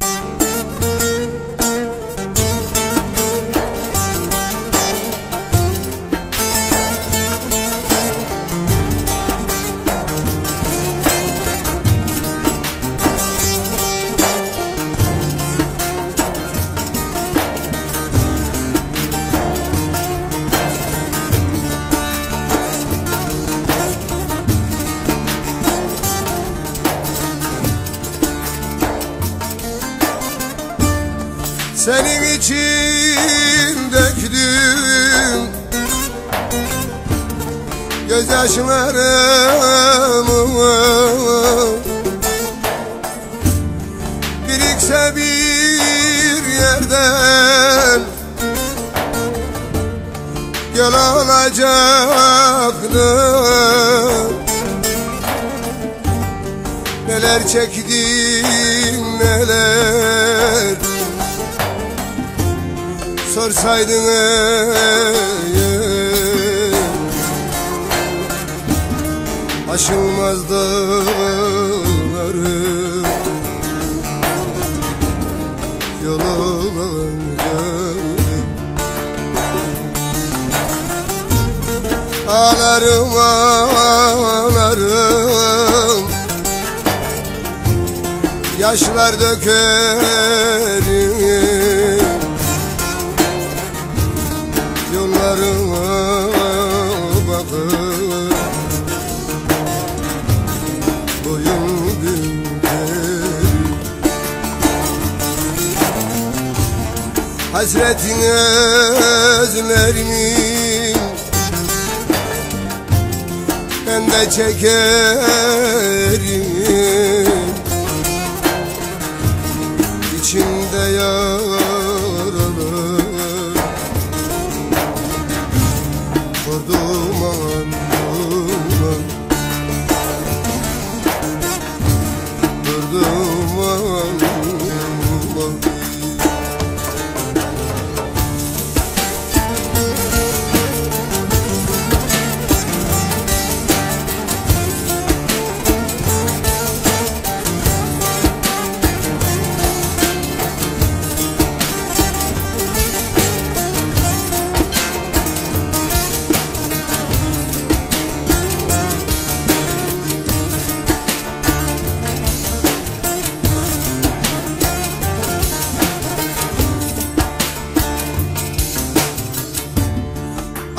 you. Senin için döktüm Gözyaşlarımı. Birikse bir yerden Göl olacaktı. Neler çektim neler sorsaydın eğer Aşılmaz dağları Yol olacak Ağlarım ağlarım. Yaşlar dökerim Hasretine özlerim ben de çekerim. İçimde yaralı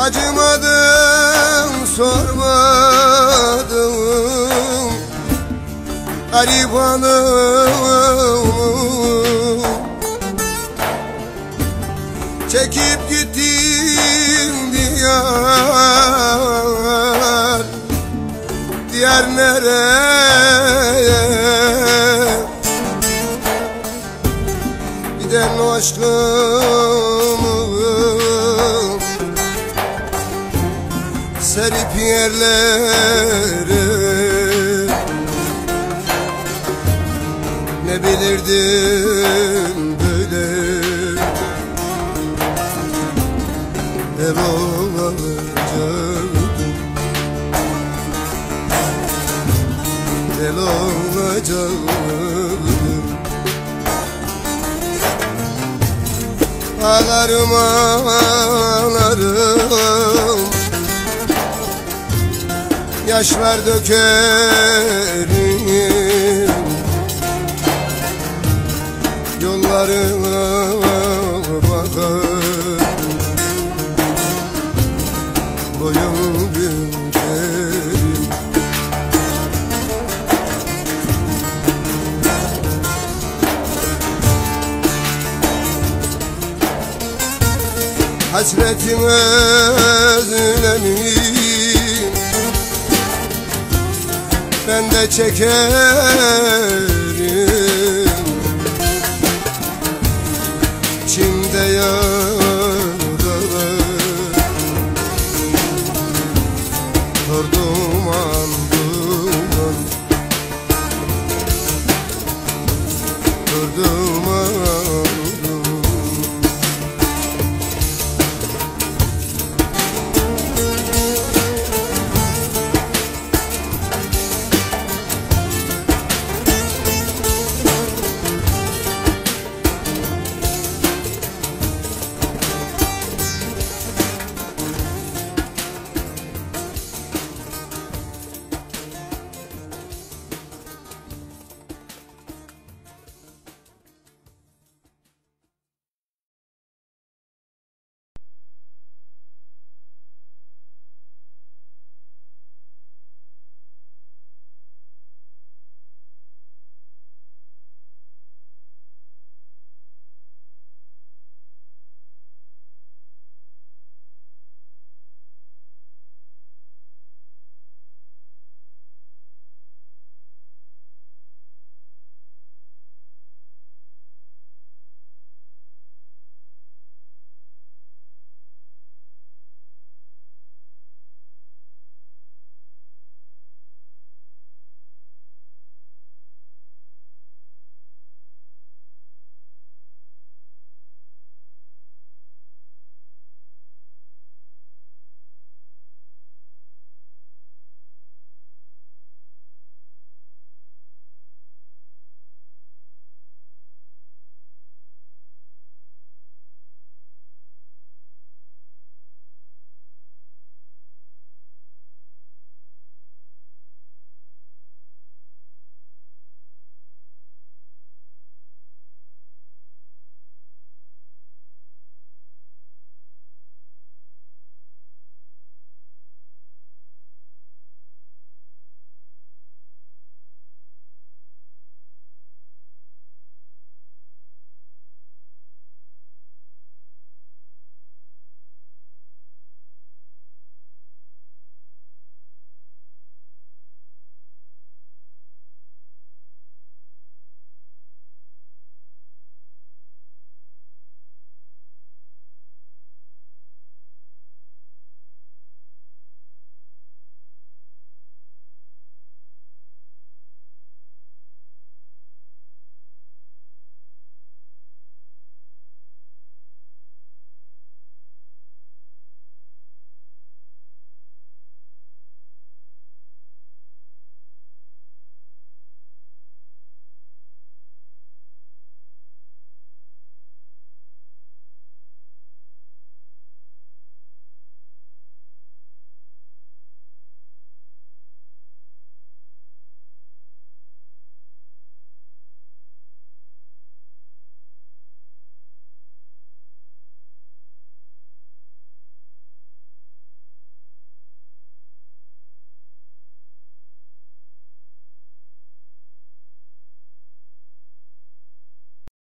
Acımadım sormadım. Garip hanım Çekip gittim diyar. Diyar nereye? Giden o serip yerlere Ne bilirdim böyle? El olacaktım El olacaktım Ağlarım ağlarım Yaşlar dökerim. Yollarına bakar Boyun bükerim Hasretim özlemim ben de çekerim. İçimde yaralı Kor duman duman. Duman